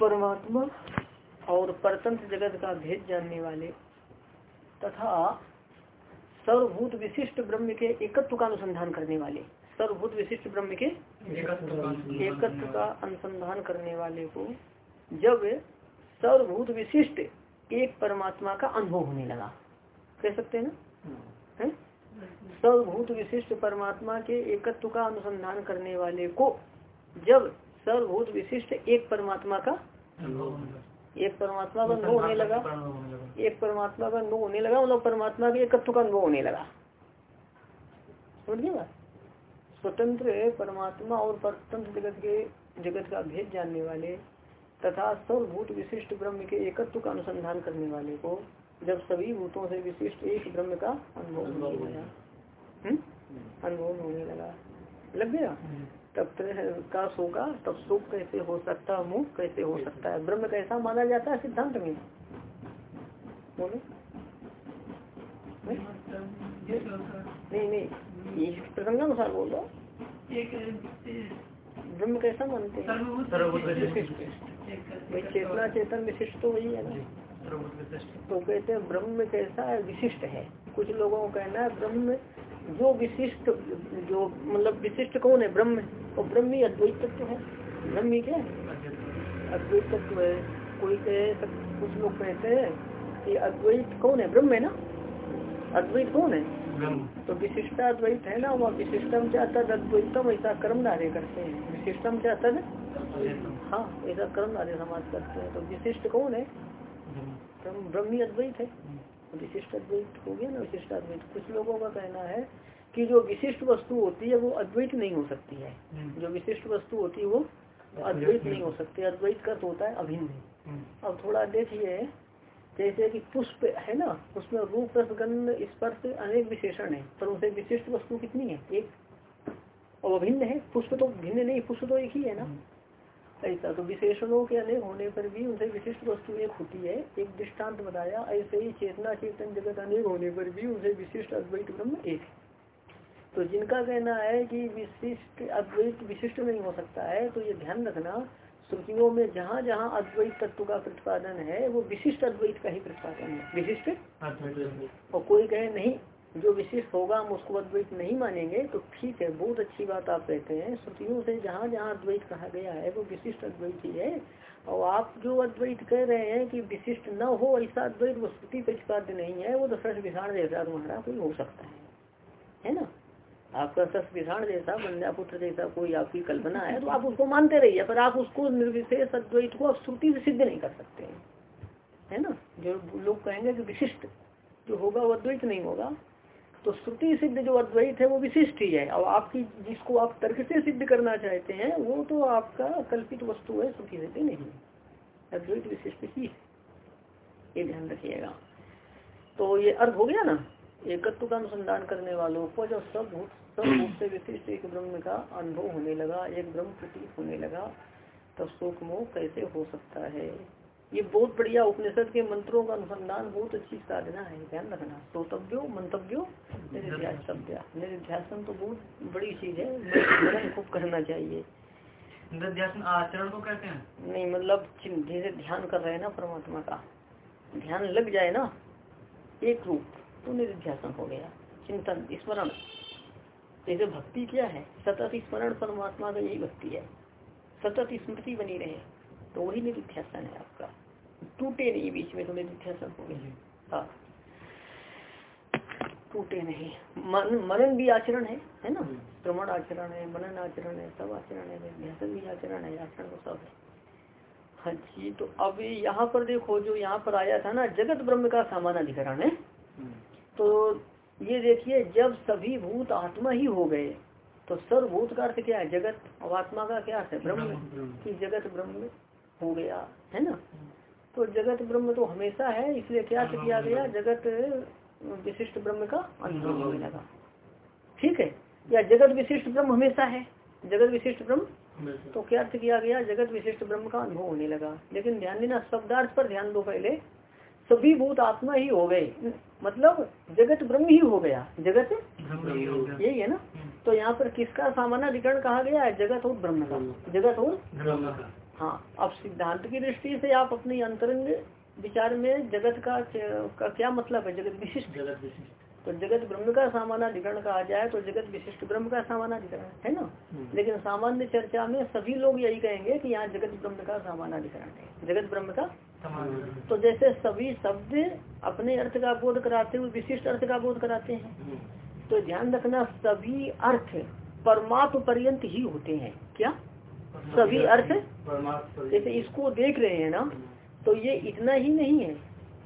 परमात्मा और परतंत्र जगत का भेद जानने वाले तथा सर्वभूत विशिष्ट ब्रह्म के एकत्व का अनुसंधान करने वाले, सर्वभूत विशिष्ट ब्रह्म के एकत्व का अनुसंधान करने वाले को जब सर्वभूत विशिष्ट एक परमात्मा का अनुभव होने लगा। कह सकते हैं ना? सर्वभूत विशिष्ट परमात्मा के एकत्व का अनुसंधान करने वाले को जब सर्वभूत विशिष्ट एक परमात्मा का एक परमात्मा का अनुभव होने लगा। एक परमात्मा का अनुभव होने लगा मतलब परमात्मा के एकत्व का अनुभव होने लगा। समझिएगा स्वतंत्र परमात्मा और परतंत्र जगत के जगत का भेद जानने वाले तथा सर्वभूत विशिष्ट ब्रह्म के एकत्व का अनुसंधान करने वाले को जब सभी भूतों से विशिष्ट एक ब्रह्म का अनुभव होने लगा। हम्म? अनुभव होने लगा। लग गया? तब का होगा तब सुख कैसे हो सकता है मुख कैसे हो सकता है? ब्रह्म कैसा माना जाता है सिद्धांत में? बोलो। नहीं? नहीं ये प्रसंगानुसार बोल रहा ब्रह्म कैसा मानते हैं? चेतना चेतन विशिष्ट तो वही है ना। तो कहते हैं ब्रह्म कैसा है? विशिष्ट है। कुछ लोगों को कहना है ब्रह्म जो विशिष्ट जो मतलब विशिष्ट कौन है? ब्रह्म। और ब्रह्म ही अद्वैत तत्व है। ब्रह्म ही क्या अद्वैत तत्व है। कोई कहे कुछ लोग कहते हैं कि अद्वैत कौन है? ब्रह्म है ना? अद्वैत कौन है? तो विशिष्टा अद्वैत है ना? वह विशिष्टम क्या तद अद्वैतम ऐसा कर्म नारे करते हैं। विशिष्टम क्या तद? हाँ ऐसा कर्म नारे समाज करते हैं। तो विशिष्ट कौन है? ब्रह्मी अद्वैत है। विशिष्ट अद्वैत हो गया ना विशिष्ट अद्वैत। कुछ लोगों का कहना है कि जो विशिष्ट वस्तु होती है वो अद्वैत नहीं हो सकती है। हम्म। जो विशिष्ट वस्तु होती है वो अद्वैत नहीं हो सकती। अद्वैत का तो होता है अभिन्न हम्म। अब थोड़ा देखिए जैसे कि पुष्प है ना उसमें रूप रसगंध स्पर्श अनेक विशेषण है। पर उसे विशिष्ट वस्तु कितनी है? एक। और अभिन्न है। पुष्प तो भिन्न नहीं पुष्प तो एक ही है ना। ऐसा। तो विशेषणों के अनेक होने पर भी उनसे विशिष्ट वस्तु एक होती है एक दृष्टांत बताया। ऐसे ही चेतना चेतन जगत अनेक होने पर भी उनसे विशिष्ट अद्वैत ब्रह्म एक है। तो जिनका कहना है कि विशिष्ट अद्वैत विशिष्ट नहीं हो सकता है तो ये ध्यान रखना श्रुतियों में जहाँ जहाँ अद्वैत तत्व का प्रतिपादन है वो विशिष्ट अद्वैत का ही प्रतिपादन है। विशिष्ट? और कोई कहे नहीं जो विशिष्ट होगा, हम उसको अद्वैत नहीं मानेंगे तो ठीक है, बहुत अच्छी बात आप कहते हैं। श्रुतियों से जहाँ जहाँ अद्वैत कहा गया है, वो विशिष्ट अद्वैत ही है। और आप जो अद्वैत कह रहे हैं कि विशिष्ट न हो, ऐसा अद्वैत वो श्रुति प्रतिपाद्य नहीं है, वो तो सच विधान जैसा तुम्हारा कोई हो सकता है। है ना? आपका सस विषाण जैसा बंध्या पुत्र जैसा कोई आपकी कल्पना है तो आप उसको मानते रहिए, पर आप उसको निर्विशेष अद्वैत को श्रुति से सिद्ध नहीं कर सकते है ना? जो लोग कहेंगे कि विशिष्ट जो होगा वो अद्वैत नहीं होगा तो श्रुति सिद्ध जो अद्वैत है, वो विशिष्ट ही है। और आपकी जिसको आप तर्क से सिद्ध करना चाहते हैं, वो तो आपका कल्पित वस्तु है, श्रुति सिद्ध नहीं अद्वैत विशिष्ट ही ये ध्यान रखिएगा। तो ये अर्थ हो गया ना? एकत्व का अनुसंधान करने वालों को जब सब भूत सब भूत से विशिष्ट एक ब्रह्म का अनुभव होने लगा, एक ब्रह्म प्रतीक होने लगा, तब शोक मोह कैसे हो सकता है? ये बहुत बढ़िया उपनिषद के मंत्रों का अनुसंधान बहुत अच्छी साधना है ध्यान रखना। श्रोतव्यो मंतव्यो निध्यासव्या निध्यासन तो बहुत बड़ी चीज़ है खूब करना चाहिए। आचरण को कहते हैं? नहीं मतलब जैसे ध्यान कर रहे हैं ना परमात्मा का ध्यान लग जाए ना एक रूप तो निध्यासन हो गया। चिंतन स्मरण। जैसे भक्ति क्या है सतत स्मरण परमात्मा का यही भक्ति है। सतत स्मृति बनी रहे। तो वही निध्यासन है आपका। टूटे नहीं बीच में तो निध्यासन हो गया हाँ। टूटे नहीं। मन मनन भी आचरण है है ना? श्रवण आचरण है मनन आचरण है सब आचरण है निध्यासन भी आचरण है आचरण तो सब है। हाँ जी तो अब यहाँ पर देखो जो यहाँ पर आया था ना जगत ब्रह्म का सामान अधिकरण है तो ये देखिए जब सभी भूत आत्मा ही हो गए तो सर्वभूत का अर्थ क्या है? जगत और आत्मा का क्या अर्थ है? ब्रह्म। की जगत ब्रह्म हो गया है ना? तो जगत ब्रह्म तो हमेशा है इसलिए क्या अर्थ किया गया? जगत विशिष्ट ब्रह्म का अनुभव होने लगा। ठीक है? या जगत विशिष्ट ब्रह्म हमेशा है? जगत विशिष्ट ब्रह्म? तो क्या अर्थ किया गया? जगत विशिष्ट ब्रह्म का अनुभव होने लगा। लेकिन ध्यान देना शब्दार्थ पर ध्यान दो पहले। सभी भूत आत्मा ही हो गए। मतलब जगत ब्रह्म ही हो गया। जगत यही है ना? हम्म। तो यहाँ पर किसका सामान्य अधिकरण कहा गया है? जगत और ब्रह्म का। जगत और हाँ अब सिद्धांत की दृष्टि से आप अपने अंतरंग विचार में जगत का, का क्या मतलब है? जगत विशिष्ट। जगत विशिष्ट। तो जगत ब्रह्म का सामानाधिकरण कहा जाए तो जगत विशिष्ट ब्रह्म का सामानाधिकरण है ना? हम्म। लेकिन सामान्य चर्चा में सभी लोग यही कहेंगे कि यहाँ जगत ब्रह्म का सामानाधिकरण है। जगत ब्रह्म का? तो जैसे सभी शब्द अपने अर्थ का बोध कराते हुए विशिष्ट अर्थ का बोध कराते हैं। हम्म। तो ध्यान रखना सभी अर्थ परमात्म पर्यंत ही होते हैं। क्या? सभी अर्थ जैसे इसको देख रहे हैं ना। तो ये इतना ही नहीं है।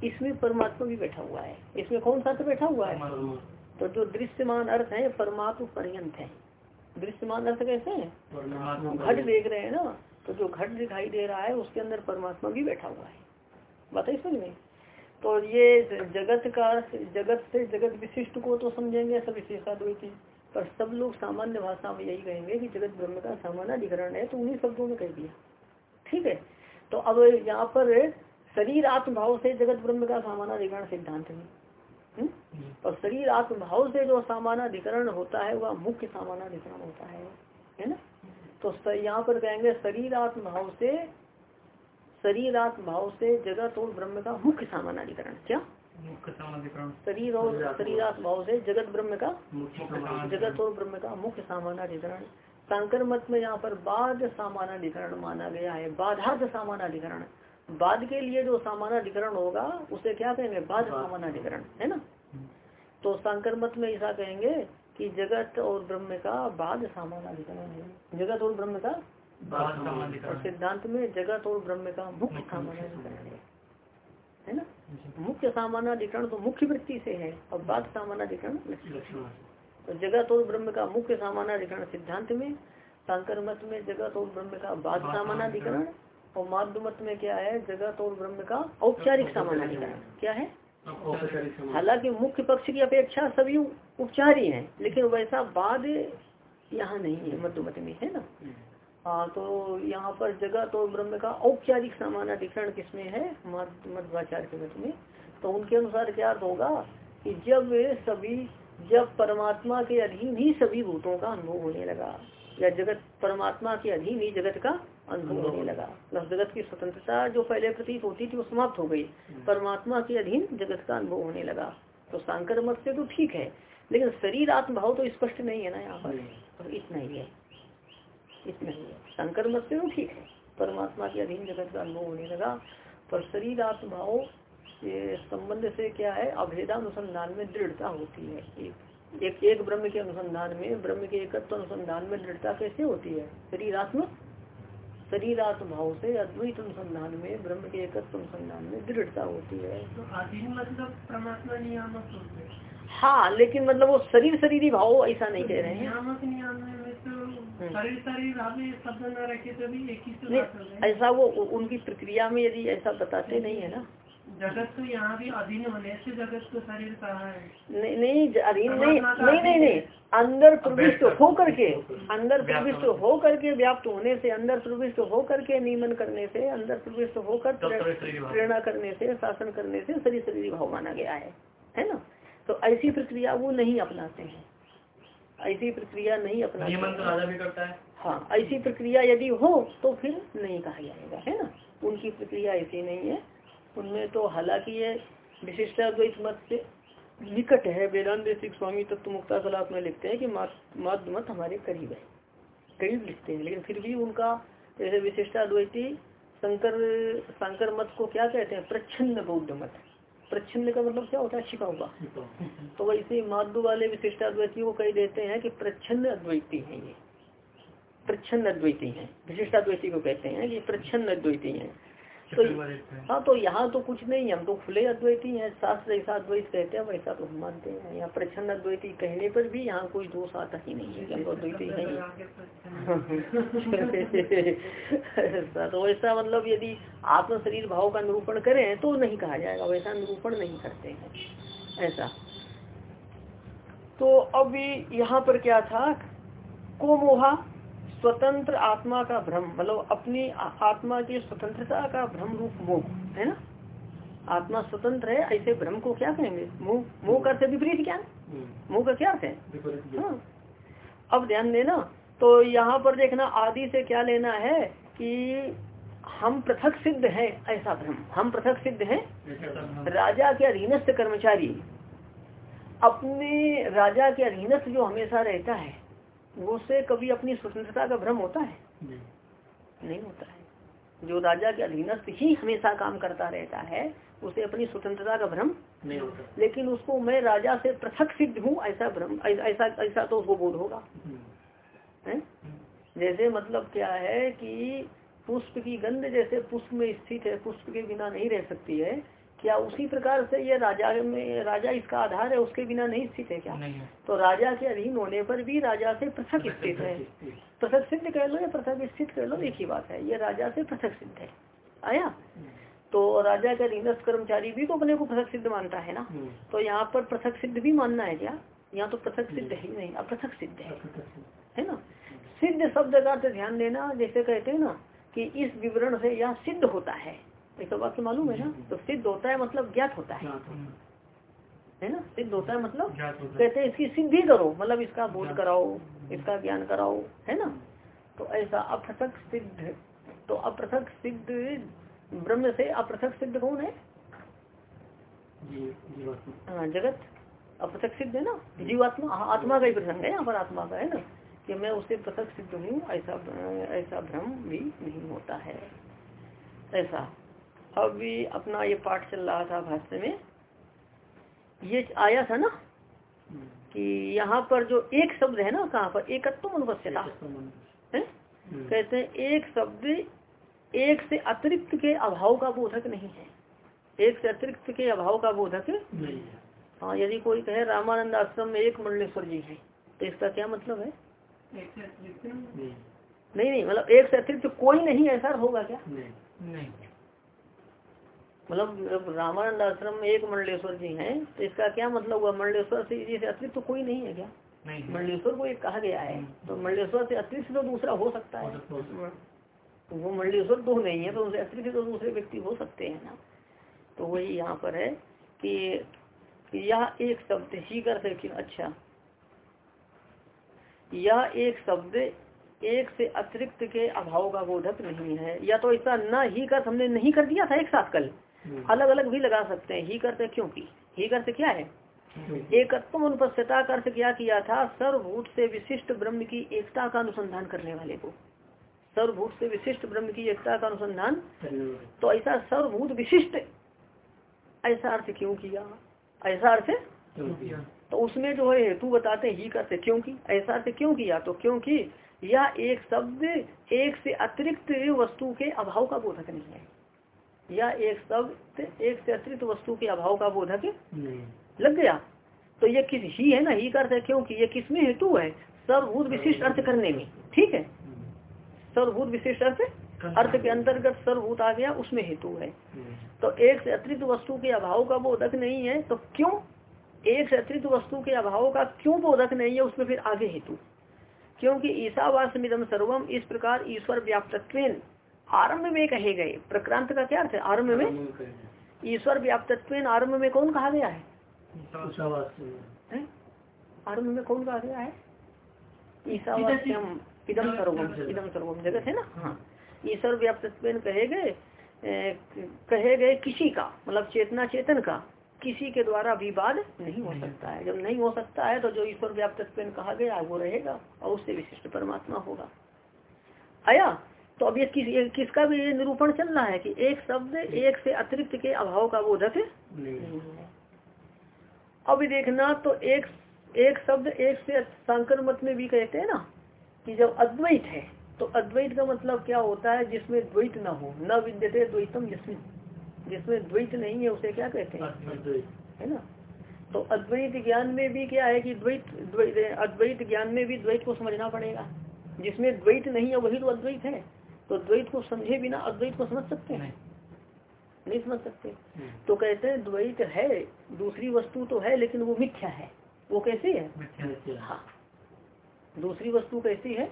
इसमें परमात्मा भी बैठा हुआ है। इसमें कौन सा अर्थ बैठा हुआ है? तो जो दृश्यमान अर्थ है परमात्मा पर्यंत है। दृश्यमान अर्थ कैसे है? घट देख रहे हैं ना तो जो घट दिखाई दे रहा है उसके अंदर परमात्मा भी बैठा हुआ है। बताइए समझ में। तो ये जगत का जगत से जगत विशिष्ट को तो समझेंगे ऐसा सब विशेषाद्वैती। पर सब लोग सामान्य भाषा में यही कहेंगे कि जगत ब्रह्म का सामान्य अधिकरण है तो उन्हीं शब्दों में कह दिया। ठीक है? तो अब यहाँ पर शरीर आत्मभाव से जगत ब्रह्म का सामानाधिकरण सिद्धांत है। हम्म? और शरीर आत्मभाव से जो सामानाधिकरण होता है वह मुख्य सामानाधिकरण होता है है ना? तो यहाँ पर कहेंगे शरीर आत्मभाव से शरीर आत्मभाव से जगत और ब्रह्म का मुख्य सामानाधिकरण क्या? शरीर और शरीरात्म भाव से जगत ब्रह्म का जगत और ब्रह्म का मुख्य सामानाधिकरण शंकर मत में यहाँ पर बाध सामानाधिकरण माना गया है। बाधार्थ सामानाधिकरण बाद के लिए जो सामानाधिकरण होगा उसे क्या कहेंगे? बाद सामानाधिकरण है ना? तो शंकर मत में ऐसा कहेंगे कि जगत और ब्रह्म का बाद सामानाधिकरण है। जगत और ब्रह्म का और सिद्धांत में जगत और ब्रह्म का मुख्य सामानाधिकरण है। मुख्य सामानाधिकरण तो मुख्य वृत्ति से है और बाद सामानाधिकरण तो जगत और ब्रह्म का मुख्य सामानाधिकरण सिद्धांत में शंकर मत में जगत और ब्रह्म का बाद सामानाधिकरण और माध्य मत में क्या है जगत और ब्रह्म का औपचारिक सामानाधिकरण क्या है? हालाँकि मुख्य पक्ष की अपेक्षा सभी उपचार ही है लेकिन वैसा बाद यहाँ नहीं है मध्य मत में है ना? हाँ तो यहाँ पर जगत और ब्रह्म का औपचारिक सामानाधिकरण किसमें है? मध्वाचार्य के मत में। तो उनके अनुसार क्या अर्थ होगा कि जब सभी जब परमात्मा के अधीन ही सभी भूतों का अनुभव होने लगा या जगत परमात्मा के अधीन ही जगत का अनुभव होने लगा। मतलब जगत की स्वतंत्रता जो पहले प्रतीत होती थी वो समाप्त हो गई। हम्म। परमात्मा के अधीन जगत का अनुभव होने लगा। तो सांकर मत से तो ठीक है लेकिन शरीर आत्मभाव तो स्पष्ट नहीं है ना यहाँ पर। तो इतना ही है। इतना ही है। शंकर मत से तो ठीक है। परमात्मा के अधीन जगत का अनुभव होने लगा पर शरीर आत्मभाव ये संबंध से क्या है? अभेदानुसंधान में दृढ़ता होती है। एक एक ब्रह्म के अनुसंधान में ब्रह्म के एकत्व अनुसंधान में दृढ़ता कैसे होती है? शरीरात्मक शरीरात्म भाव से अद्वैत अनुसंधान में ब्रह्म के एकत्व अनुसंधान में दृढ़ता होती है। तो मतलब परमात्मा नियामक हाँ लेकिन मतलब वो शरीर शरीर भाव ऐसा नहीं कह रहे हैं। तो हम्म। शरीर शरीर रखे तो भी एक ही ऐसा वो उनकी प्रक्रिया में यदि ऐसा बताते नहीं है ना जगत तो यहाँ भी अधीन होने से जगत को शरीर कहा है? नहीं नहीं अधीन नहीं नहीं नहीं नहीं। अंदर प्रविष्ट हो। करके अंदर प्रविष्ट हो करके व्याप्त होने से अंदर प्रविष्ट हो करके नियमन करने से अंदर प्रविष्ट होकर प्रेरणा करने से शासन करने से शरीर शरीर भाव माना गया है। है ना? तो ऐसी प्रक्रिया वो नहीं अपनाते हैं। ऐसी प्रक्रिया नहीं अपनाते तो राजा भी करता है। हाँ ऐसी प्रक्रिया यदि हो तो फिर नहीं कहा जाएगा। है ना? उनकी प्रक्रिया ऐसी नहीं है। उनमें तो हालाँकि ये विशिष्टाद्वैत मत से निकट है, वेदांत स्वामी तत्व मुक्ता कलाप में लिखते हैं कि मत मत हमारे करीब है, करीब लिखते हैं, लेकिन फिर भी उनका जैसे विशिष्टाद्वैती शंकर शंकर मत को क्या कहते हैं? प्रच्छन्न बौद्ध मत प्रच्छन्न का मतलब क्या होता है? छिपा हुआ। तो वैसे माध्य वाले विशिष्टाद्वैती को कही देते हैं कि प्रच्छन्न अद्वैती है ये। प्रच्छन्न अद्वैती है। विशिष्टाद्वैती को कहते हैं कि प्रच्छन्न अद्वैती है। तो हाँ। तो यहाँ तो कुछ नहीं हम तो खुले अद्वैती हैं शास्त्र जैसा अद्वैत कहते हैं वैसा तो हम मानते हैं। यहाँ प्रच्छन्न अद्वैती कहने पर भी यहाँ कोई दोष आता ही नहीं है हम तो अद्वैती है ऐसा तो वैसा मतलब यदि आत्म शरीर भाव का निरूपण करें तो नहीं कहा जाएगा वैसा निरूपण नहीं करते हैं। ऐसा। तो अभी यहाँ पर क्या था? को मोहा स्वतंत्र आत्मा का भ्रम मतलब अपनी आत्मा की स्वतंत्रता का भ्रम रूप मोह है ना? आत्मा स्वतंत्र है ऐसे भ्रम को क्या कहेंगे? मुँह मुँह कर से विपरीत ज्ञान मुँह का क्या अर्थ है? हाँ। अब ध्यान देना तो यहाँ पर देखना आदि से क्या लेना है कि हम पृथक सिद्ध हैं ऐसा भ्रम। हम पृथक सिद्ध हैं राजा के अधीनस्थ कर्मचारी। अपने राजा के अधीनस्थ जो हमेशा रहता है वो से कभी अपनी स्वतंत्रता का भ्रम होता है? नहीं होता है। जो राजा के अधीनस्थ ही हमेशा काम करता रहता है उसे अपनी स्वतंत्रता का भ्रम नहीं होता। लेकिन उसको मैं राजा से पृथक सिद्ध हूँ ऐसा भ्रम ऐसा ऐसा तो उसको बोध होगा। है? जैसे मतलब क्या है कि पुष्प की गंध जैसे पुष्प में स्थित है पुष्प के बिना नहीं रह सकती है क्या उसी प्रकार से ये राजा में राजा इसका आधार है उसके बिना नहीं स्थित है क्या? नहीं है। तो राजा के अधीन होने पर भी राजा से पृथक स्थित है। पृथक सिद्ध कह लो या पृथक स्थित कह लो एक ही बात है ये राजा से पृथक सिद्ध है। आया? तो राजा का अधीनस्थ कर्मचारी भी तो अपने को पृथक सिद्ध मानता है ना? तो यहाँ पर पृथक सिद्ध भी मानना है क्या? यहाँ तो पृथक सिद्ध ही नहीं अपृथक सिद्ध है। है ना? सिद्ध शब्द का ध्यान देना जैसे कहते हैं ना कि इस विवरण से यह सिद्ध होता है। ऐसा वाक्य मालूम है ना? तो सिद्ध होता है मतलब ज्ञात होता है। है। ना? सिद्ध होता है मतलब कहते हैं इसकी सिद्धि करो मतलब इसका बोध कराओ इसका ज्ञान कराओ है ना? तो ऐसा अपृथक सिद्ध तो अपृथक सिद्ध ब्रह्म से अपृथक सिद्ध कौन है? हाँ जगत। अपृथक सिद्ध है ना? जीवात्मा हाँ, आत्मा का ही प्रसंग है यहाँ पर आत्मा का है ना? कि मैं उससे पृथक सिद्ध हूँ ऐसा ऐसा भ्रम भी नहीं होता है। ऐसा। अभी अपना ये पाठ चल रहा था भाष्य में। ये आया था ना कि यहाँ पर जो एक शब्द है ना कहाँ पर? एकत्व अनुपस्यता है? कहते हैं एक शब्द एक से अतिरिक्त के अभाव का बोधक नहीं है। एक से अतिरिक्त के अभाव का बोधक नहीं हाँ। यदि कोई कहे रामानंद आश्रम में एक मंडलेश्वर जी है तो इसका क्या मतलब है? नहीं। नहीं मतलब एक से अतिरिक्त कोई नहीं ऐसा होगा क्या? नहीं। मतलब रामानंद आश्रम में एक मंडलेश्वर जी हैं तो इसका क्या मतलब हुआ? मंडलेश्वर से जी से अतिरिक्त तो कोई नहीं है क्या? नहीं मंडलेश्वर को एक कहा गया है। तो मंडलेश्वर से अतिरिक्त तो दूसरा हो सकता है। तो वो मंडलेश्वर दो नहीं है तो उनसे अतिरिक्त तो दूसरे व्यक्ति हो सकते हैं ना। तो वही यहाँ पर है कि यह एक शब्द ही कर अच्छा। यह एक शब्द एक से अतिरिक्त के अभाव का बोधक नहीं है। या तो ऐसा न ही कर हमने नहीं कर दिया था एक साथ कल। अलग अलग भी लगा सकते हैं। ही करते क्योंकि ही करते क्या है? एकत्व अनुपस्थिता का अर्थ क्या किया था? सर्वभूत से विशिष्ट ब्रह्म की एकता का अनुसंधान करने वाले को। सर्वभूत से विशिष्ट ब्रह्म की एकता का अनुसंधान तो ऐसा सर्वभूत विशिष्ट ऐसा अर्थ क्यों किया? ऐसा अर्थ तो उसमें जो है हेतु बताते ही करते क्योंकि ऐसा अर्थ क्यों किया? तो क्योंकि यह एक शब्द एक से अतिरिक्त वस्तु के अभाव का बोधक नहीं है। यह एक शब्द एक से अतिरिक्त वस्तु के अभाव का बोधक लग गया। तो ये किस ही है ना ही अर्थ है क्योंकि ये किसमें हेतु है? सर्वभूत विशिष्ट अर्थ करने में। ठीक है? सर्वभूत विशिष्ट अर्थ अर्थ के अंतर्गत सर्वभूत आ गया उसमें हेतु है। तो एक से अतिरिक्त वस्तु के अभाव का बोधक नहीं है तो क्यों? एक से अतिरिक्त वस्तु के अभाव का क्यों बोधक नहीं है? उसमें फिर आगे हेतु। क्योंकि ईसावास मिदम सर्वम इस प्रकार ईश्वर व्याप्तत्व आरंभ में कहे गए। प्रक्रांत का क्या अर्थ है? आरंभ में? ईश्वर व्याप्त आरंभ में कौन कहा गया है? आरंभ में कौन कहा गया है? ईसावास्यम इदम सर्वम इदम सर्वम जगत है ना? हाँ। ईश्वर व्याप्तत्व कहे गए कहे गए किसी का मतलब चेतना चेतन का किसी के द्वारा विवाद नहीं हो सकता है। जब नहीं हो सकता है तो जो ईश्वर व्याप्त कहा गया वो रहेगा और उससे विशिष्ट परमात्मा होगा। आया तो अब ये किस ये किसका भी निरूपण चल रहा है कि एक शब्द एक से अतिरिक्त के अभाव का बोधक नहीं। है अब देखना तो एक एक शब्द एक से शंकर मत में भी कहते हैं ना कि जब अद्वैत है तो अद्वैत का मतलब क्या होता है जिसमें द्वैत न हो? न विद्यते द्वैतम जिसमें जिसमें द्वैत नहीं है उसे क्या कहते हैं? है ना? तो अद्वैत ज्ञान में भी क्या है कि द्वैत अद्वैत ज्ञान में भी द्वैत को समझना पड़ेगा। जिसमें द्वैत नहीं है वही तो अद्वैत है। तो द्वैत को समझे बिना अद्वैत को समझ सकते हैं? नहीं समझ सकते। हम्म। तो कहते हैं द्वैत है दूसरी वस्तु तो है लेकिन वो मिथ्या है। वो कैसे है? हाँ। दूसरी वस्तु कैसी है?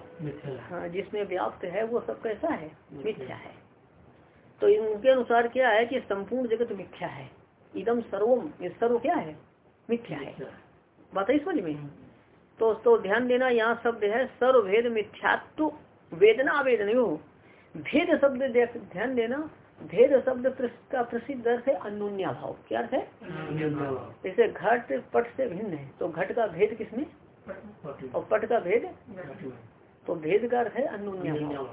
हाँ। जिसमें व्याप्त है वो सब कैसा है? मिथ्या। है। तो इनके अनुसार क्या है कि संपूर्ण जगत मिथ्या है। इदम सर्वम ये सर्व क्या है? मिथ्या है। बात है समझ में? तो तो ध्यान देना यहाँ शब्द है सर्वभेद मिथ्यात्व वेदना आवेदन हो भेद शब्द ध्यान देना भेद शब्द का प्रसिद्ध अर्थ है अनुन्या भाव क्या अर्थ है? जैसे घट पट से भिन्न है तो घट का भेद किसमें? और पट का भेद? तो भेद का अर्थ है अनुन्या भाव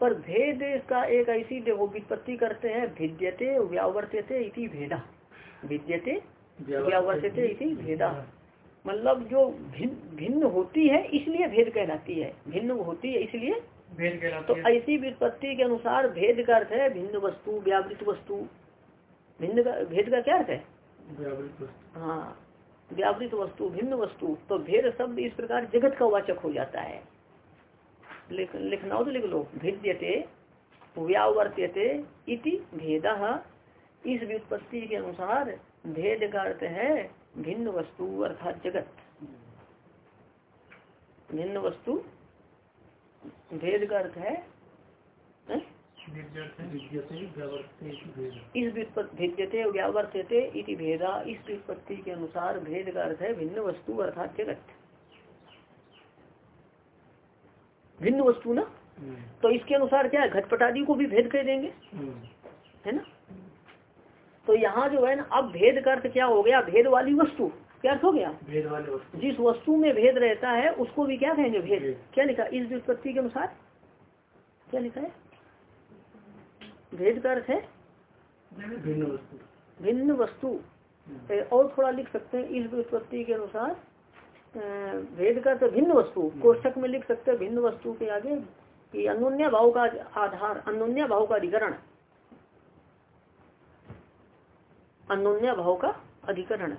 पर भेद का एक ऐसी वो विपत्ति करते हैं भिद्यते व्यावर्त्यते इति भेदा। भिद्यते व्यावर्त्यते इति भेदा। मतलब जो भिन्न भिन्न होती है इसलिए भेद कहलाती है। भिन्न होती है इसलिए तो ऐसी वित्पत्ति के अनुसार भेद का अर्थ है भिन्न वस्तु व्यावृत वस्तु। भिन्न का भेद का क्या अर्थ है? हाँ व्यावृत वस्तु भिन्न वस्तु। तो भेद शब्द इस प्रकार जगत का वाचक हो जाता है। लिख, लिखना हो तो लिख लो। भेद्यते व्यावर्त्यते इति भेद। इस व्युत्पत्ति के अनुसार भेद का अर्थ है भिन्न वस्तु अर्थात जगत। भिन्न वस्तु भेद का अर्थ है इस भिद्यते व्यावर्त्यते इति भेदा इस व्युत्पत्ति के अनुसार भेद का अर्थ है भिन्न वस्तु अर्थात जगत। भिन्न वस्तु ना? हम्म। तो इसके अनुसार क्या है? घटपटादी को भी भेद कह देंगे। हम्म। है ना? तो यहाँ जो है ना अब भेद का अर्थ क्या हो गया? भेद वाली वस्तु। क्या अर्थ हो गया? भेद वाली वस्तु। जिस वस्तु में भेद रहता है उसको भी क्या कहेंगे भेद? क्या लिखा? इस व्युत्पत्ति के अनुसार? क्या लिखा है? भेद का अर्थ है? भिन्न वस्तु। हम्म। और थोड़ा लिख सकते हैं इस व्युत्पत्ति के अनुसार। भेद का तो भिन्न वस्तु। कोष्ठक में लिख सकते हैं भिन्न वस्तु के आगे कि अनुन्य भाव का आधार अनुन्य भाव का अधिकरण। अनुन्य भाव का अधिकरण।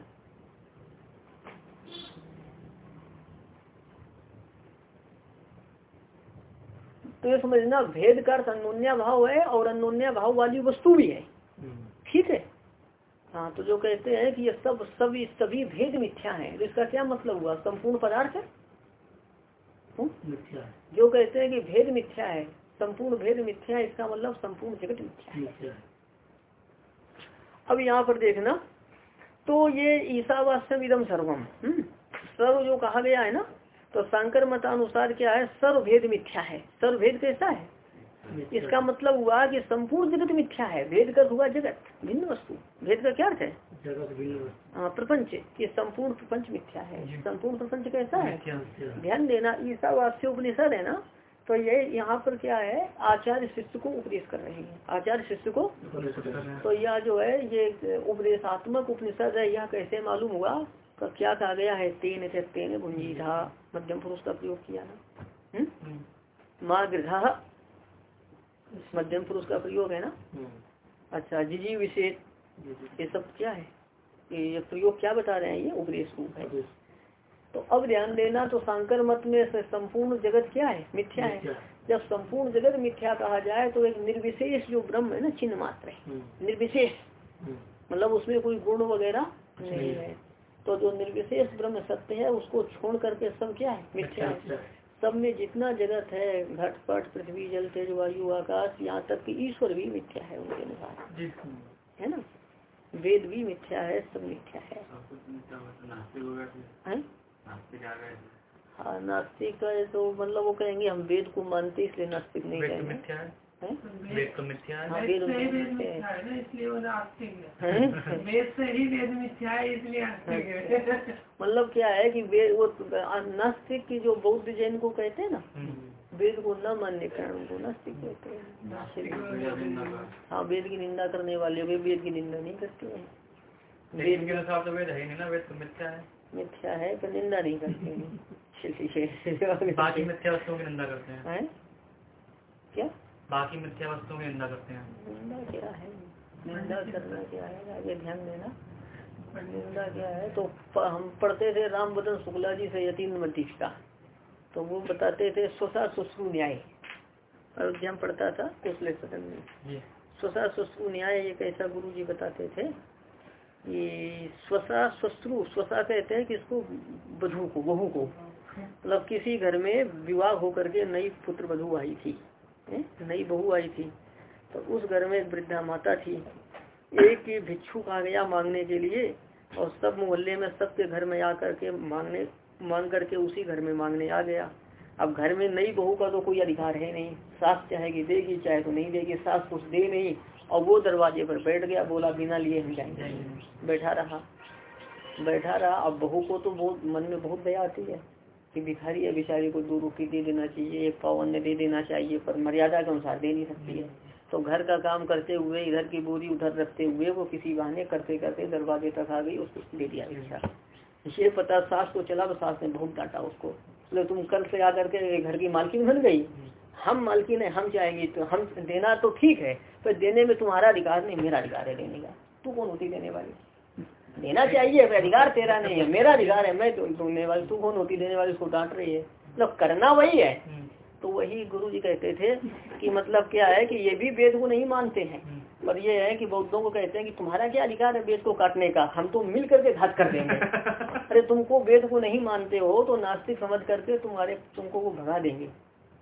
तो ये समझना भेद का अर्थ अनुन्या भाव है और अनोन्या भाव वाली वस्तु भी है। हम्म। ठीक है? हाँ तो जो कहते हैं कि ये सब सभी सभी भेद मिथ्या है। तो इसका क्या मतलब हुआ? संपूर्ण पदार्थ? है। जो कहते हैं कि भेद मिथ्या है संपूर्ण भेद मिथ्या इसका मतलब संपूर्ण जगत मिथ्या है। अब यहाँ पर देखना तो ये ईसावास्यम इदम सर्वम हम्म, सर्व जो कहा गया है ना तो शंकर मतानुसार क्या है? सर्व भेद मिथ्या है। सर्व भेद कैसा है? इसका मतलब हुआ कि संपूर्ण जगत मिथ्या है। भेद का हुआ जगत भिन्न वस्तु। भेद का क्या अर्थ है? हाँ प्रपंच। ये संपूर्ण प्रपंच मिथ्या है। संपूर्ण प्रपंच कैसा है? ध्यान देना ईसा वास्य उपनिषद है ना? तो ये यहाँ पर क्या है? आचार्य शिष्य को उपदेश कर रहे हैं। आचार्य शिष्य को तो यह जो है ये उपदेशात्मक उपनिषद है। यह कैसे मालूम हुआ? क्या कहा गया है? तेन तेन भुंजी था मध्यम पुरुष का प्रयोग किया ना? हम्म? हम्म। माँ गृह मध्यम पुरुष का प्रयोग है ना? हम्म। अच्छा जिजी विशेष ये सब क्या है? ये प्रयोग क्या बता रहे हैं ये? उपदेश रूप है। तो अब ध्यान देना तो शंकर मत में संपूर्ण जगत क्या है? मिथ्या है। जब संपूर्ण जगत मिथ्या कहा जाए तो एक निर्विशेष जो ब्रह्म है ना चिन्ह मात्र है। निर्विशेष। मतलब उसमें कोई गुण वगैरह नहीं है। तो जो निर्विशेष ब्रह्म सत्य है उसको छोड़ करके सब क्या है? मिथ्या है। सब में जितना जगत है घट पट पृथ्वी जल तेज वायु आकाश यहाँ तक कि ईश्वर भी मिथ्या है उनके अनुसार। है ना? वेद भी मिथ्या है सब मिथ्या है। हाँ नास्तिक का तो मतलब वो कहेंगे हम वेद को मानते इसलिए नास्तिक नहीं कहेंगे। वेद तो मिथ्या है। से ही वेद मिथ्या है इसलिए मतलब क्या है कि वेद वो नास्तिक की जो बौद्ध जैन को कहते हैं ना हम्म। वेद को न मानने कारण उनको नास्तिक कहते हैं। हाँ वेद की निंदा करने वाले वे वेद की निंदा नहीं करते हैं। वेद के अनुसार तो वेद है नहीं ना वेद तो मिथ्या है। मिथ्या है पर निंदा नहीं करते हैं। बाकी मिथ्या वस्तुओं की निंदा करते हैं? क्या? बाकी मिथ्या वस्तुओं की निंदा करते हैं। निंदा क्या है? निंदा करना क्या है? आगे ध्यान देना। निंदा क्या है? तो हम पढ़ते थे राम बदन शुक्ला जी से यतीन मतीक्षा तो वो बताते थे स्वसा सुश्रु न्याय। अयोध्या में पढ़ता था कुशले सदन में। स्वसा सुश्रु न्याय एक ऐसा गुरु जी बताते थे? ये स्वसा श्वश्रु स्वसा कहते हैं किसको बधू को बहू को। मतलब किसी घर में विवाह होकर के नई पुत्र बधू आई थी। नई बहू आई थी। तो उस घर में एक वृद्धा माता थी। एक ही भिक्षु आ गया मांगने के लिए और सब मोहल्ले में सबके घर में आकर के मांगने, मांग करके उसी घर में मांगने आ गया। अब घर में नई बहू का तो कोई अधिकार है नहीं। सास चाहेगी देगी, चाहे तो नहीं देगी, सास कुछ दे नहीं। और वो दरवाजे पर बैठ गया, बोला, बिना लिए हम जाएँगे। बैठा रहा। बैठा रहा। अब बहू को तो बहुत, मन में बहुत दया आती है। कि भिखारी है बेचारी को दो रुपये दे देना चाहिए, एक पाव अन्य दे देना चाहिए, पर मर्यादा के अनुसार दे नहीं सकती है। तो घर का काम करते हुए, इधर की बोरी उधर रखते हुए, वो किसी बहाने करते करते दरवाजे तक आ गई, उसको दे दिया भिक्षा ये पता सास को चला तो सास ने बहुत डांटा उसको। बोले, तुम कल से आकर के घर की मालकिन बन गई? हम मालकिन है, हम चाहेंगे तो हम, देना तो ठीक है, पर देने में तुम्हारा अधिकार नहीं, मेरा अधिकार है देने का। तू कौन होती देने वाली? देना चाहिए अधिकार तेरा नहीं है मेरा अधिकार है मैं देने वाली तू कौन होती देने वाली उसको डांट रही है। मतलब करना वही है। तो वही गुरु जी कहते थे कि मतलब क्या है कि ये भी वेद को नहीं मानते हैं। पर ये है कि बौद्धों को कहते हैं कि तुम्हारा क्या अधिकार है वेद को काटने का? हम तो मिल करके घात कर देंगे। अरे तुमको वेद को नहीं मानते हो तो नास्तिक समझ करके तुम्हारे तुमको वो भगा देंगे।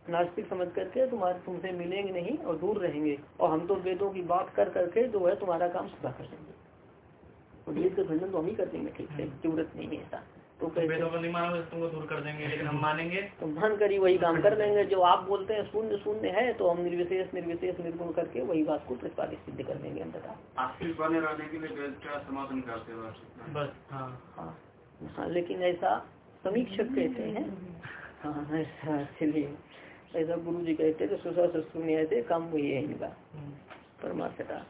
नास्तिक समझ करके तुम्हारे तुमसे मिलेंगे नहीं और दूर रहेंगे। और हम तो वेदों की बात कर करके जो है तुम्हारा काम सुधा कर देंगे। और वेद का खंडन तो हम ही कर देंगे ठीक है? ज़रूरत नहीं है ऐसा। तो वेदों को नहीं मानोगे तो तुमको दूर कर देंगे लेकिन हम मानेंगे। तो मान कर ही वही काम कर देंगे जो आप बोलते हैं शून्य शून्य है तो हम निर्विशेष निर्विशेष निर्गुण करके वही बात को प्रतिपादित सिद्ध कर देंगे अंततः रहने के लिए समाधान करते बस हाँ। हाँ हाँ लेकिन ऐसा समीक्षक कहते हैं। हाँ ऐसा चलिए। ऐसा गुरु जी कहते थे सुशा शून्य ऐसे काम वही है इनका। परमार्थता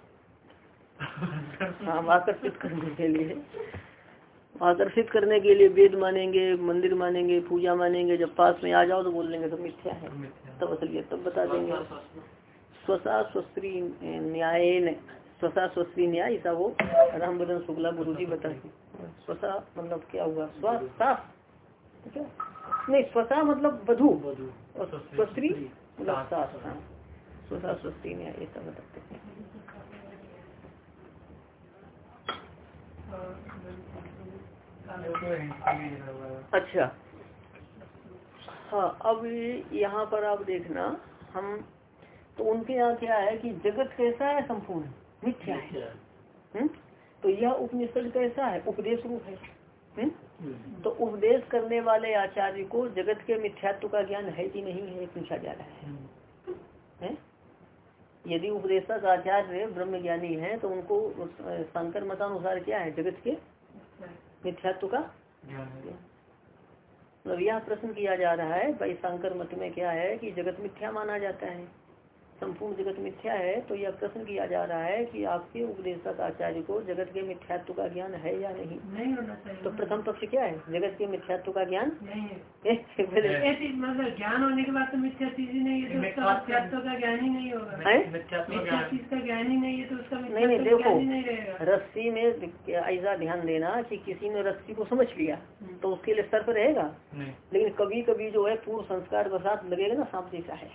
हाँ आकर्षित करने के लिए। आकर्षित करने के लिए वेद मानेंगे मंदिर मानेंगे पूजा मानेंगे जब पास में आ जाओ तो बोल देंगे तो मिथ्या है। तब असलिए तब बता देंगे। स्वसा स्वस्त्री न्याय स्वसा स्वस्त्री न्याय ऐसा वो राम बदन शुक्ला गुरु जी बताए स्वसा मतलब क्या हुआ? स्वस्था नहीं स्वसा मतलब वधु। और स्वस्त्री मतलब सास। हाँ। स्वसा स्वस्त्री न्याय ऐसा बताते हैं। अच्छा। हाँ अब यहाँ पर आप देखना हम तो उनके यहाँ क्या है कि जगत कैसा है संपूर्ण? मिथ्या है। हुँ? तो यह उपनिषद कैसा है? उपदेश रूप है। हुँ? तो उपदेश करने वाले आचार्य को जगत के मिथ्यात्व का ज्ञान है कि नहीं है पूछा जा रहा है, है? यदि उपदेशक आचार्य ब्रह्म ज्ञानी है तो उनको शंकर मतानुसार क्या है? जगत के मिथ्यात्व का? मतलब यह प्रश्न किया जा रहा है भाई शंकर मत में क्या है कि जगत मिथ्या माना जाता है? संपूर्ण जगत मिथ्या है तो यह प्रश्न किया जा रहा है कि आपके उपदेशक आचार्य को जगत के मिथ्यात्व का ज्ञान है या नहीं? नहीं होना चाहिए। तो प्रथम पक्ष क्या है? जगत के मिथ्यात्व का ज्ञान? नहीं है। मतलब ज्ञान होने के बाद तो मिथ्या चीज़ ही नहीं है तो उसका मिथ्यात्व का ज्ञान ही नहीं होगा। चीज़ का ज्ञान ही नहीं है तो उसका नहीं नहीं देखो रस्सी में ऐसा ध्यान देना की किसी ने रस्सी को समझ लिया तो उसके लिए सर्प रहेगा। लेकिन कभी कभी जो है पूर्व संस्कार के साथ लगेगा ना सांप जैसा है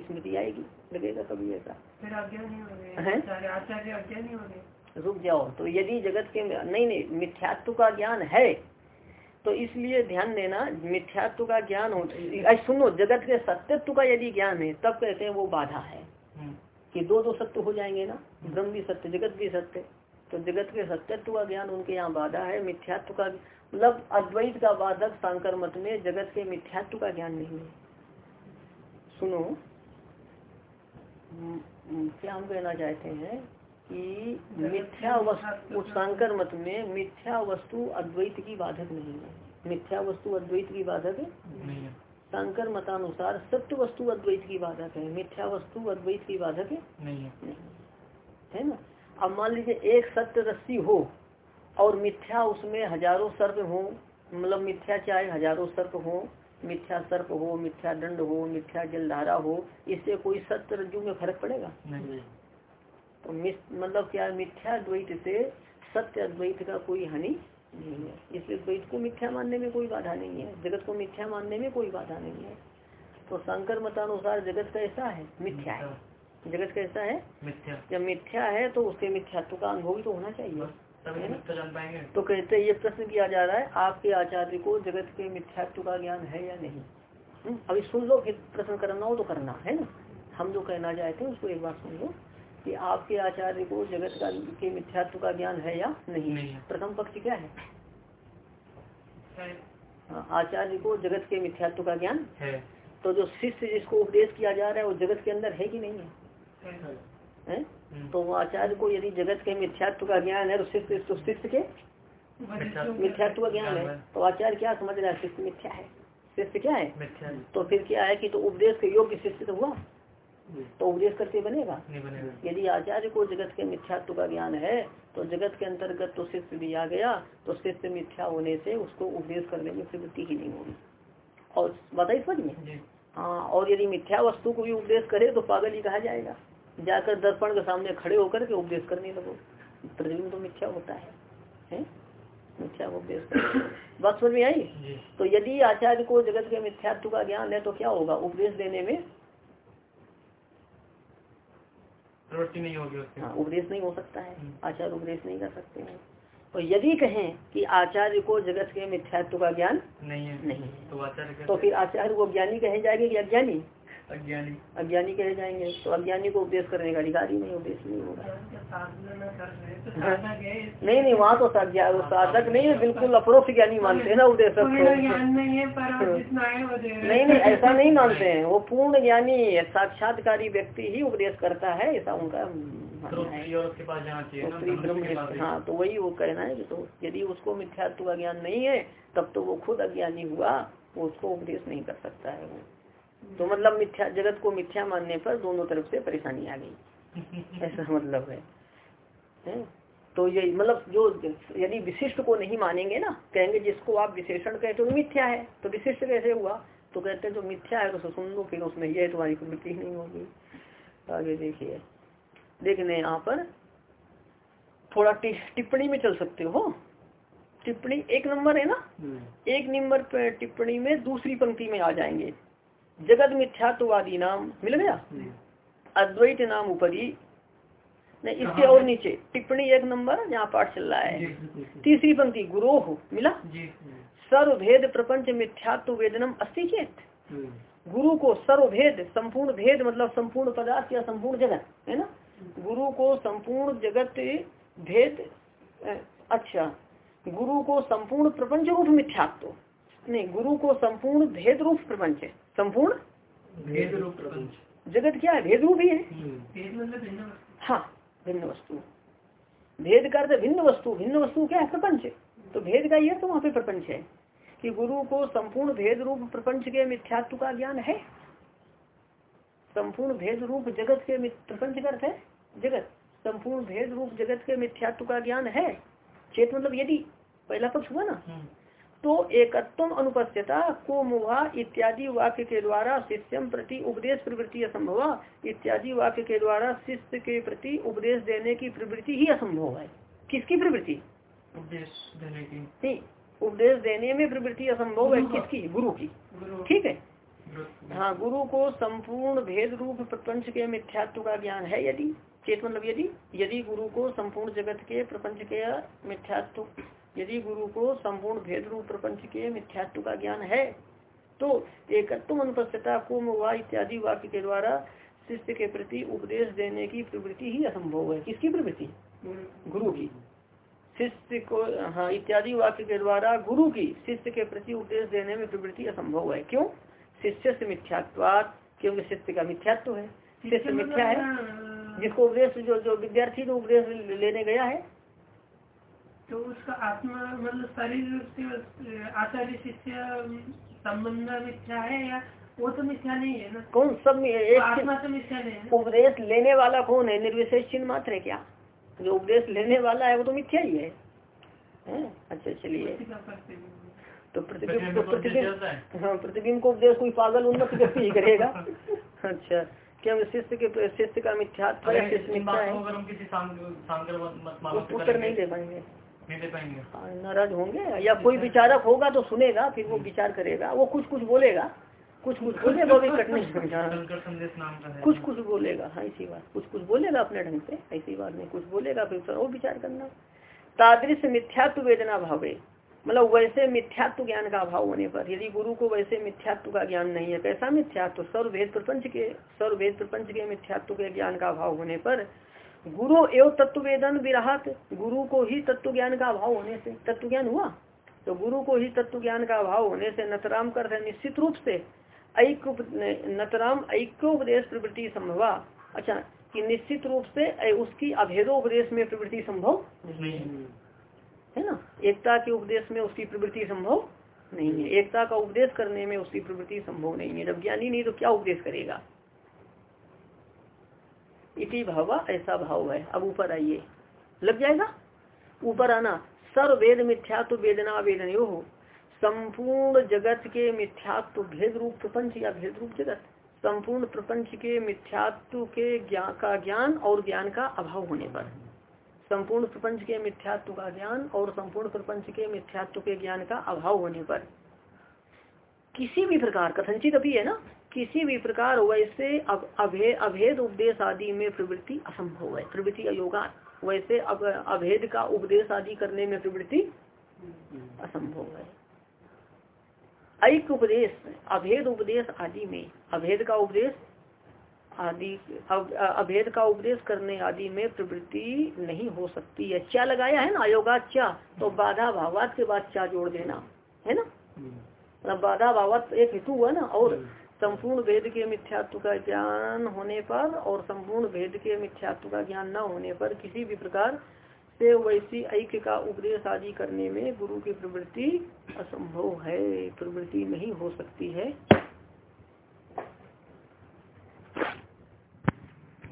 स्मृति आएगी लगेगा कभी ऐसा। रुक जाओ। तो यदि जगत के नहीं नहीं मिथ्यात्व का ज्ञान है तो इसलिए ध्यान देना मिथ्यात्व का ज्ञान हो सुनो जगत के सत्यत्व का यदि ज्ञान है तब कहते हैं वो बाधा है। हम्म। कि दो दो सत्य हो जाएँगे ना ब्रह्म भी सत्य जगत भी सत्य। तो जगत के सत्यत्व का ज्ञान उनके यहाँ बाधा है मिथ्यात्व का मतलब अद्वैत का बाधक शंकर मत में जगत के मिथ्यात्व का ज्ञान नहीं है। सुनो क्या हम कहना चाहते हैं कि मिथ्या वस्तु शंकर मत में मिथ्या वस्तु अद्वैत की बाधक नहीं है। मिथ्या वस्तु अद्वैत की बाधक है। शंकर मतानुसार सत्य वस्तु अद्वैत की बाधक है। मिथ्या वस्तु अद्वैत की बाधक है? नहीं है। ना? अब मान लीजिए एक सत्य रस्सी हो और मिथ्या उसमें हज़ारों सर्प हो मतलब मिथ्या चाहे हज़ारों सर्प हो मिथ्या सर्प हो मिथ्या दंड हो मिथ्या जलधारा हो इससे कोई सत्य रज्जु में फ़र्क पड़ेगा? नहीं। तो मतलब क्या मिथ्या द्वैत से सत्य अद्वैत का कोई हानि नहीं है। इसलिए द्वैत को मिथ्या मानने में कोई बाधा नहीं है। जगत को मिथ्या मानने में कोई बाधा नहीं है। तो शंकर मतानुसार जगत कैसा है? मिथ्या है। जगत कैसा है? मिथ्या। जब मिथ्या है तो उसके मिथ्यात्व का अनुभव तो होना चाहिए। तो, तो कहते ये प्रश्न किया जा रहा है आपके आचार्य को जगत के मिथ्यात्व का ज्ञान है या नहीं? हम्म, अभी सुन लो फिर प्रश्न करना हो तो करना है ना? हम जो कहना चाहते हैं उसको एक बार सुन लो कि आपके आचार्य को जगत का के मिथ्यात्व का ज्ञान है या नहीं, नहीं प्रथम पक्ष क्या है? हाँ, आचार्य को जगत के मिथ्यात्व का ज्ञान है। तो जो शिष्य जिसको उपदेश किया जा रहा है वो जगत के अंदर है कि नहीं है, है? हम्म। तो आचार्य को यदि जगत के मिथ्यात्व का ज्ञान है तो शिष्य तो शिष्य के मिथ्यात्व का ज्ञान है। तो आचार्य क्या समझ रहा है? शिष्य मिथ्या है। शिष्य क्या है? तो फिर क्या है कि तो उपदेश के योग्य शिष्य तो हुआ। तो उपदेश करके बनेगा। यदि आचार्य को जगत के मिथ्यात्व का ज्ञान है तो जगत के अंतर्गत तो शिष्य दिया गया तो शिष्य मिथ्या होने से उसको उपदेश करने में प्रवृत्ति ही नहीं होगी। और बताइए समझ में? हाँ और यदि मिथ्या वस्तु को भी उपदेश करे तो पागल ही कहा जाएगा। जाकर दर्पण के सामने खड़े होकर के उपदेश करने लगो। प्रतिबिंब तो मिथ्या होता है, है? मिथ्या उपदेश बात समझ में आई? तो यदि आचार्य को जगत के मिथ्यात्व का ज्ञान है तो क्या होगा? उपदेश देने में? प्रवृत्ति नहीं होगी हाँ उपदेश नहीं हो सकता है। हम्म। आचार्य उपदेश नहीं कर सकते हैं। और यदि कहें कि आचार्य को जगत के मिथ्यात्व का ज्ञान नहीं है नहीं तो आचार्य तो फिर आचार्य को ज्ञानी कहे जाएँगे कि अज्ञानी? अज्ञानी। अज्ञानी कहे जाएँगे। तो अज्ञानी को उपदेश करने का अधिकार ही नहीं उपदेश नहीं होगा। नहीं नहीं वहाँ तो साधक नहीं है बिल्कुल अप्रोक्ष ज्ञानी मानते हैं ना उपदेश नहीं नहीं ऐसा नहीं मानते हैं। वो पूर्ण ज्ञानी साक्षात्कारी व्यक्ति ही उपदेश करता है ऐसा उनका हाँ तो वही वो कहना है कि तो यदि उसको मिथ्यात्व का ज्ञान नहीं है तब तो वो खुद अज्ञानी हुआ वो उसको उपदेश नहीं कर सकता है वो। तो मतलब मिथ्या जगत को मिथ्या मानने पर दोनों तरफ़ से परेशानी आ गई। ऐसा मतलब है, है? तो ये मतलब जो यदि विशिष्ट को नहीं मानेंगे ना कहेंगे जिसको आप विशेषण कहते हो मिथ्या है तो विशिष्ट कैसे हुआ? तो कहते हैं जो मिथ्या है तो सुन लो फिर उसमें ये तुम्हारी प्रवृत्ति नहीं होगी। आगे देखिए। देखने यहाँ पर थोड़ा टिप्पणी में चल सकते हो। टिप्पणी एक नंबर है ना? हम्म। एक नंबर टिप्पणी में दूसरी पंक्ति में आ जाएँगे। जगत मिथ्यात्वादी नाम मिल गया? हम्म। अद्वैत नाम उपरी। नहीं इसके। और नीचे। टिप्पणी एक नंबर जहाँ पाठ चल रहा है। तीसरी पंक्ति गुरोह मिला? सर्वभेद प्रपंच मिथ्यात्व वेदनम अस्ति चेत हम्म। गुरु को सर्वभेद संपूर्ण भेद मतलब संपूर्ण पदार्थ या संपूर्ण जगत है ना? गुरु को संपूर्ण जगत भेद अच्छा। गुरु को संपूर्ण प्रपंच रूप मिथ्यात्व। नहीं गुरु को संपूर्ण भेद रूप प्रपंच। संपूर्ण? जगत क्या है? भेद रूप ही है। हाँ भिन्न वस्तु। भेद का अर्थ भिन्न वस्तु। भिन्न वस्तु क्या है? प्रपंच। तो भेद का यह तो वहाँ पे प्रपंच है। कि गुरु को संपूर्ण भेद रूप प्रपंच के मिथ्यात्व का ज्ञान है? संपूर्ण भेद रूप जगत के प्रपंच का अर्थ है? जगत। संपूर्ण भेद रूप जगत के मिथ्यात्व का ज्ञान है? चेत मतलब यदि, पहला पक्ष हुआ ना। तो एकत्व अनुपस्थिता को मुहा इत्यादि वाक्य के द्वारा शिष्यम प्रति उपदेश प्रवृत्ति असंभव। इत्यादि वाक्य के द्वारा शिष्य के प्रति उपदेश देने की प्रवृत्ति ही असंभव है। किसकी प्रवृत्ति? उपदेश देने की। नहीं उपदेश देने में प्रवृत्ति असंभव है किसकी? गुरु की। ठीक है? हाँ गुरु को संपूर्ण भेद रूप प्रपंच के मिथ्यात्व का ज्ञान है यदि चेत मतलब यदि यदि गुरु को संपूर्ण जगत के प्रपंच के मिथ्यात्व यदि गुरु को संपूर्ण भेद रूप प्रपंच के मिथ्यात्व का ज्ञान है तो एकत्व अनुपस्थिता कुम वा इत्यादि वाक्य के द्वारा शिष्य के प्रति उपदेश देने की प्रवृत्ति ही असंभव है। किसकी प्रवृत्ति? गुरु की। शिष्य को हाँ इत्यादि वाक्य के द्वारा गुरु की शिष्य के प्रति उपदेश देने में प्रवृत्ति असंभव है। क्यों? शिष्य से मिथ्यात्वाद क्योंकि शिष्य का मिथ्यात्व है। शिष्य मिथ्या है। जिसको उपदेश, जो जो विद्यार्थी जो उपदेश लेने गया है तो उसका आत्मा मतलब शरीर से आचार्य शिष्य संबंध मिथ्या है या वो तो मिथ्या नहीं है ना? कौन सब एक आत्मा तो मिथ्या नहीं है उपदेश लेने वाला कौन है? निर्विशेष चिन्ह मात्र है क्या? जो उपदेश लेने वाला है वो तो मिथ्या ही है, है? अच्छा चलिए। तो प्रतिबिंब को प्रतिबिंब हाँ। प्रतिबिंब को उपदेश कोई पागल उन्नत व्यक्ति ही करेगा। अच्छा क्या शिष्य के शिष्य का मिथ्यात्व उत्तर नहीं दे पाएँगे। नाराज़ होंगे या कोई विचारक होगा तो सुनेगा फिर वो विचार करेगा। वो कुछ कुछ बोलेगा। कुछ कुछ बोलेगा भी कटने कुछ कुछ बोलेगा हाँ इसी बात। कुछ कुछ बोलेगा अपने ढंग से ऐसी बात नहीं। कुछ बोलेगा फिर वो विचार करना। तादृश मिथ्यात्व वेदना भावे। मतलब वैसे मिथ्यात्व ज्ञान का अभाव होने पर यदि गुरु को वैसे मिथ्यात्व का ज्ञान नहीं है कैसा मिथ्यात्व? सर्वभेद प्रपंच के सर्वभेद प्रपंच के मिथ्यात्व के ज्ञान का अभाव होने पर गुरु एवं तत्व वेदन विराहत। गुरु को ही तत्व ज्ञान का अभाव होने से तत्व ज्ञान हुआ? तो गुरु को ही तत्व ज्ञान का अभाव होने से नतराम कर निश्चित रूप से ऐक्य नतराम ऐक्योपदेश प्रवृत्ति संभवा अच्छा कि निश्चित रूप से उसकी अभेदोपदेश में प्रवृत्ति संभव है ना? एकता के उपदेश में उसकी प्रवृत्ति संभव नहीं है। एकता का उपदेश करने में उसकी प्रवृत्ति संभव नहीं है। जब ज्ञानी नहीं तो क्या उपदेश करेगा? इति भाव, ऐसा भाव है। अब ऊपर आइए। लग जाएगा? ऊपर आना। सर्व वेद मिथ्यात्व वेदना वेदन हो। संपूर्ण जगत के मिथ्यात्व भेद रूप प्रपंच या भेद रूप जगत। संपूर्ण प्रपंच के मिथ्यात्व के ज्ञान का ज्ञान और ज्ञान का अभाव होने पर। संपूर्ण प्रपंच के मिथ्यात्व का ज्ञान और संपूर्ण प्रपंच के मिथ्यात्व के ज्ञान का अभाव होने पर। किसी भी प्रकार, कथनचित अभी है ना? किसी भी प्रकार वैसे अभे, अभेद उपदेश आदि में प्रवृत्ति असंभव है। प्रवृत्ति अयोगा वैसे अभेद का उपदेश आदि करने में प्रवृत्ति असंभव है। ऐक उपदेश अभेद उपदेश आदि में अभेद का उपदेश आदि अभेद का उपदेश करने आदि में प्रवृत्ति नहीं हो सकती है। क्या लगाया है ना अयोगा क्या? तो बाधा भावात के बाद क्या जोड़ देना है ना? मतलब बाधा भावात एक हेतु हुआ ना और संपूर्ण भेद के मिथ्यात्व का ज्ञान होने पर और संपूर्ण भेद के मिथ्यात्व का ज्ञान न होने पर किसी भी प्रकार से वैसी ऐक्य का उपदेश आदि करने में गुरु की प्रवृत्ति असंभव है, प्रवृत्ति नहीं हो सकती है।